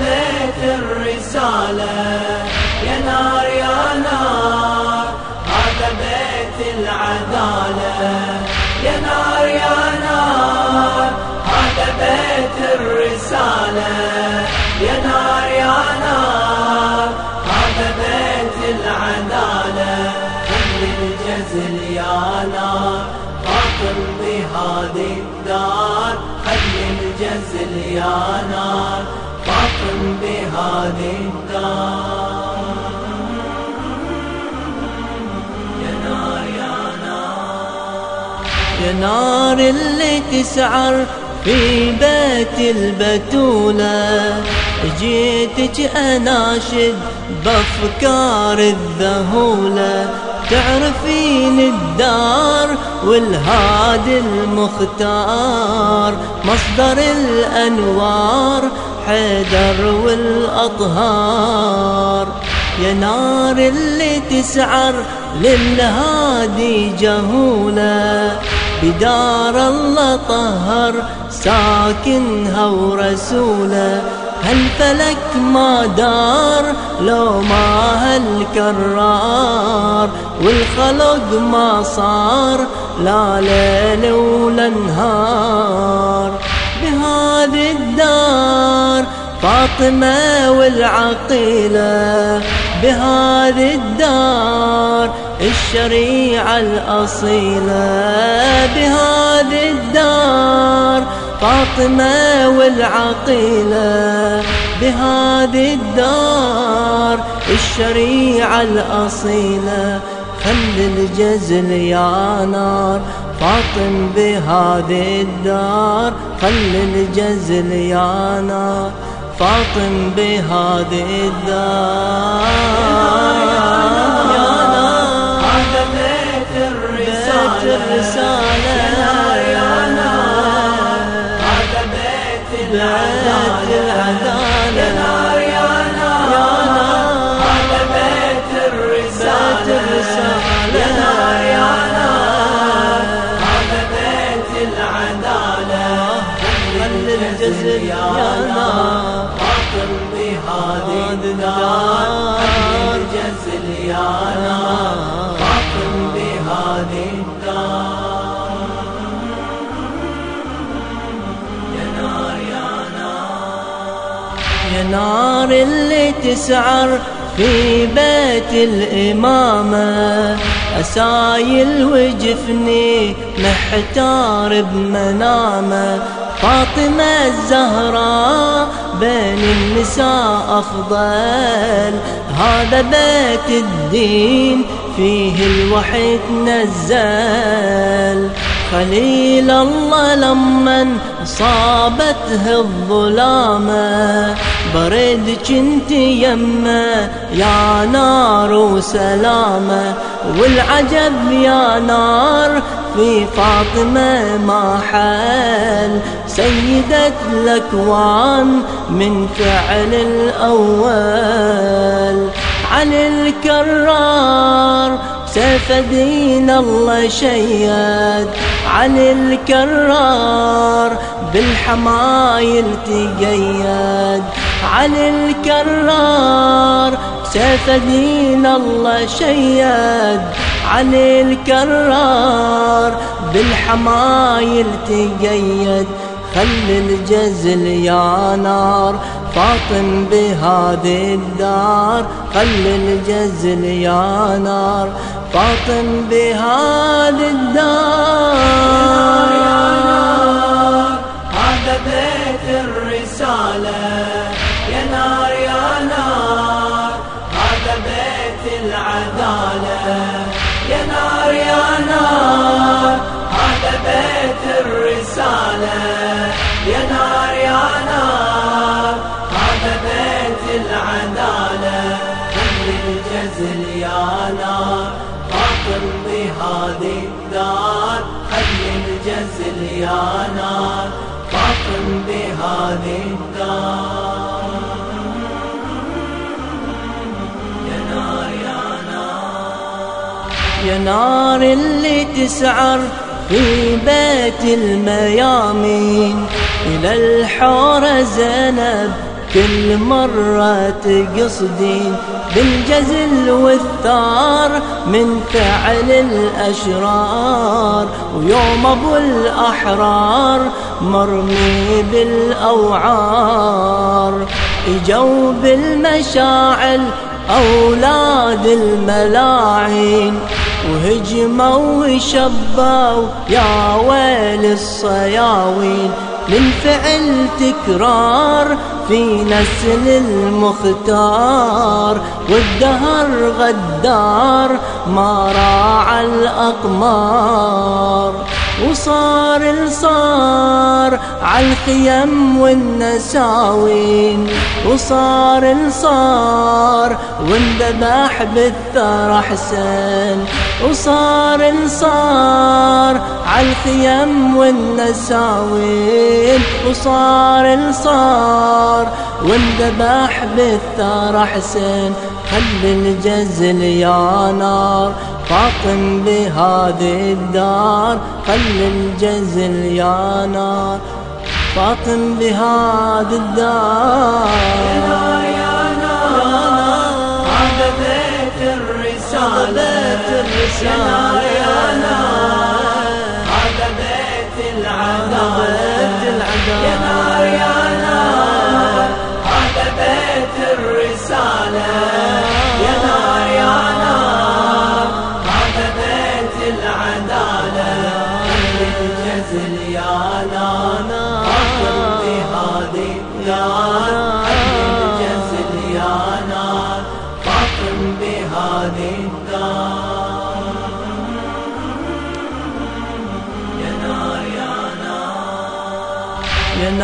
بيت الرسالة. يا نار يا نار هذا بيت العدالة. يا نار يا نار هذا بيت الرسالة. نار يا نار اللي تسعر في بيت البتولة. جيتك أناشد بأفكار الذهولة. تعرفين الدار والهادي المختار. مصدر الأنوار حيدر والأطهار. يا نار اللي تسعر للهادي جهولة. بدار الله طهر ساكنها ورسوله هالفلك ما دار؟ لو ما هالكرار. والخلق ما صار لا ليل ولا نهار. بهذه الدار فاطمة والعقيلة. بهذه الدار الشريعة الأصيلة بهذه الدار فاطمة والعقيلة بهذه الدار. الشريعة الأصيلة خل الجزل يا نار فاطم بهذه الدار خل الجزل يا نار. فاطم بهذه الدار. العدالة نار اللي تسعر في بيت الإمامة. أسايل وجفني محتار بمنامة. فاطمة الزهراء بين النساء أفضل. هذا بيت الدين فيه الوحي تنزل خليل الله لمن صابته الظلامة. برد كنت يمه يا نار وسلامة. والعجب يا نار في فاطمة ما حل. سيدة الأكوان من فعل الأول. عن الكرار سيف دين الله شيد. عن الكرار بالحمايل تقيد عن الكرار سيف دين الله شيد عن الكرار بالحمايل تقيد خل الجزل يا نار فاطم بهذه الدار. خل الجزل يا نار فاطم بهذه الدار. الجزل يا نار فاطر بهذه الدار خلي الجزل يا نار فاطر بهذه الدار. يا نار يا نار. يا نار اللي تسعر في بيت الميامين إلى الحورة زينب كل مرة تقصدين بالجزل والثار من فعل الأشرار. ويوم أبو الأحرار مرمي بالأوعار. إجوا بالمشاعل أولاد الملاعين. وهجموا وشبوا يا ويل الصياوين. من فعل تكرار في نسل المختار والدهر غدار ما راعى الأقمار. وصار الصار عالخيم والنساوين وصار الصار واندبح بالثرى حسين. وصار الصار عالخيم والنساوين وصار الصار واندبح بالثرى حسين. خل الجزل يا نار فاطم بهذه الدار. خل الجزل يا نار فاطم بهذه الدار. يا نار هذا بيت العدالة. يا نار يا نار هذا بيت الرسالة يا نار يا نار هذا بيت العدالة. الجزل يا نار فاخر بهذه الدار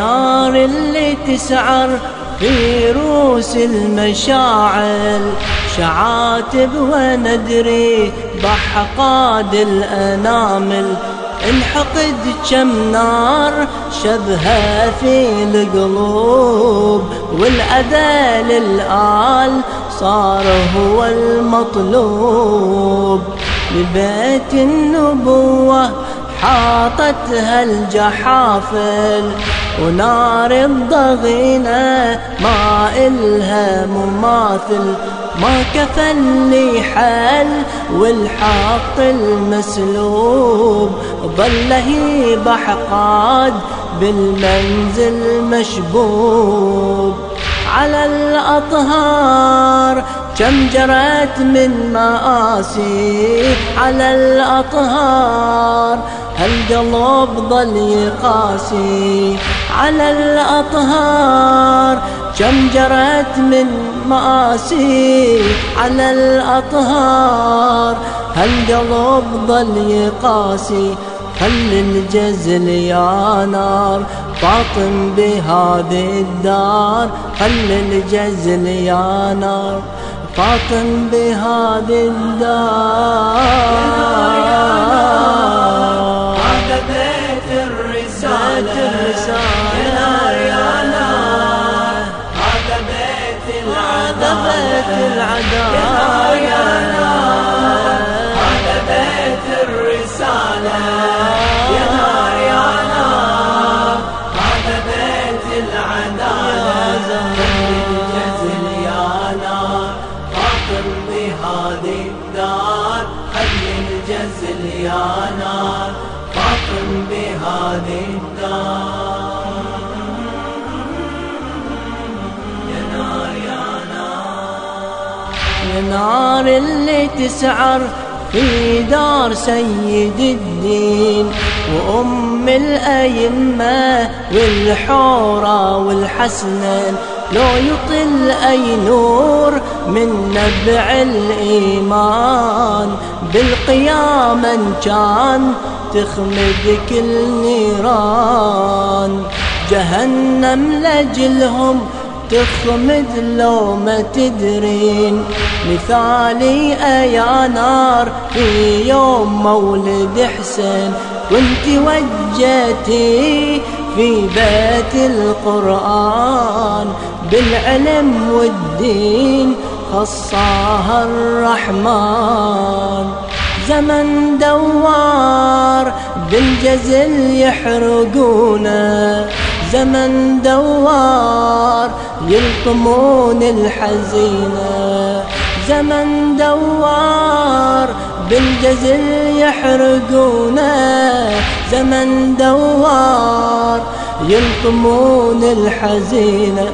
يا نار اللي تسعر في روس المشاعل. شعاتب وندري بحقاد الأنامل. انحقد كم نار شبهة في القلوب. والأذى للآل صار هو المطلوب. لبيت النبوة حاطتها الجحافل ونار الضغينة ما إلها مماثل ما اللي حل والحق المسلوب. ظل هيب حقاد بالمنزل مشبوب. على الأطهار كم جرت من مآسي. على الأطهار هالقلب ظل يقاسي على الأطهار. كم جرت من مآسي على الأطهار. هالقلب ظل يقاسي خل الجزل يا نار؟ فاطم بهذه الدار خل الجزل يا نار؟ فاطم بهذه الدار. بيت الرسالة. يا نار يا نار. هذا بيت العدالة. يا نار يا نار. هذا بيت الرسالة. يا نار يا نار. هذا بيت العدالة. الجزل يا نار. بهذه الدار. خلي الجزل يا نار. فاطر بهذه الدار يا نار. يا نار يا نار اللي تسعر في دار سيد الدين وأم الأئمة والحورة والحسنين. لو يطل أي نور من نبع الإيمان بالقيامة إن كان تخمد كل نيران. جهنم لجلهم تخمد لو ما تدرين. مثالي يا نار في يوم مولد حسين كنت وجهتي في بيت القرآن. بالعلم والدين خصاها الرحمن. زمن دوار بالجزل يحرقونا زمن دوار يلطمون الحزينة. زمن دوار بالجزل يحرقونه. زمن دوار يلطمون الحزينة.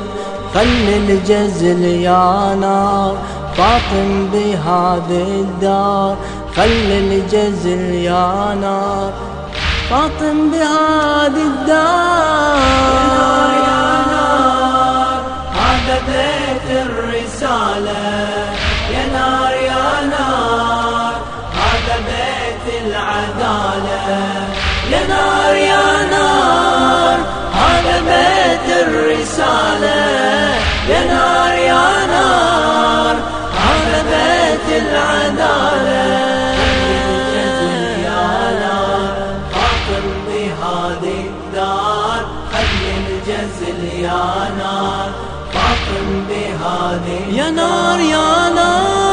خلي الجزل يا نار فاطم بهذه الدار. خلي الجزل يا نار فاطم بهذه الدار. يا نار هذا بيت الرسالة. الدار خلي الجزل يا نار فاطم بهذه يا نار يا نار۔